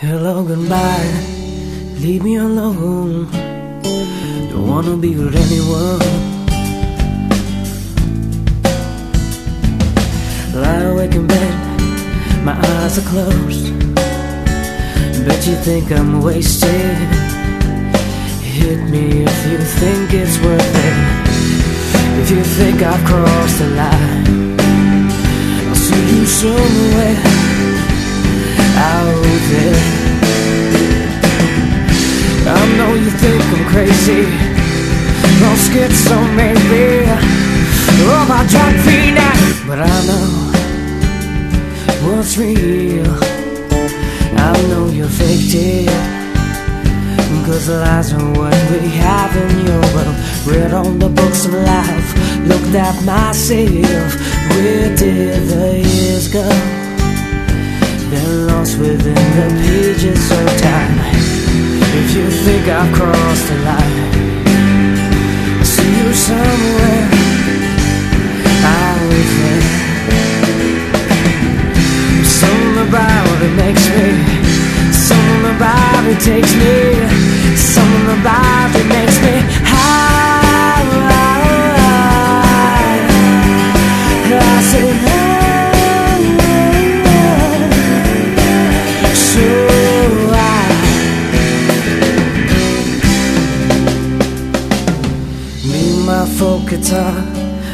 Hello, goodbye. Leave me alone. Don't wanna be with anyone. Lie awake in bed, my eyes are closed. Bet you think I'm wasted. Hit me if you think it's worth it. If you think I've crossed the line, I'll see you somewhere crazy, or schizo maybe, or my drug fiend, but I know what's real. I know you're faked it. Cause lies are what we have in your world. Read all the books of life, looked at myself. Where did the years go? They're lost within the pages I've crossed the line, I'll see you somewhere out there. Something about it makes me, something about it takes me, about it makes me high. I say folk guitar,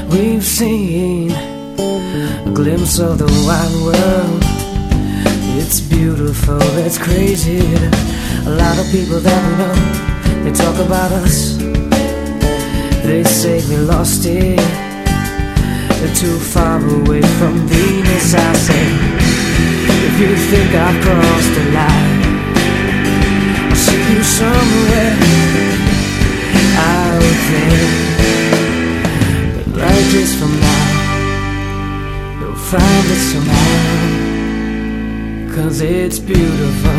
we've seen a glimpse of the wide world. It's beautiful, it's crazy. A lot of people that we know, they talk about us. They say we lost it. They're too far away from Venus. I say, if you think I've crossed the line, I'll see you somewhere out there. Find it somehow. Cause it's beautiful.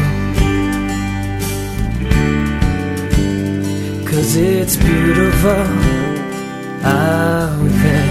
Cause it's beautiful oh, out there.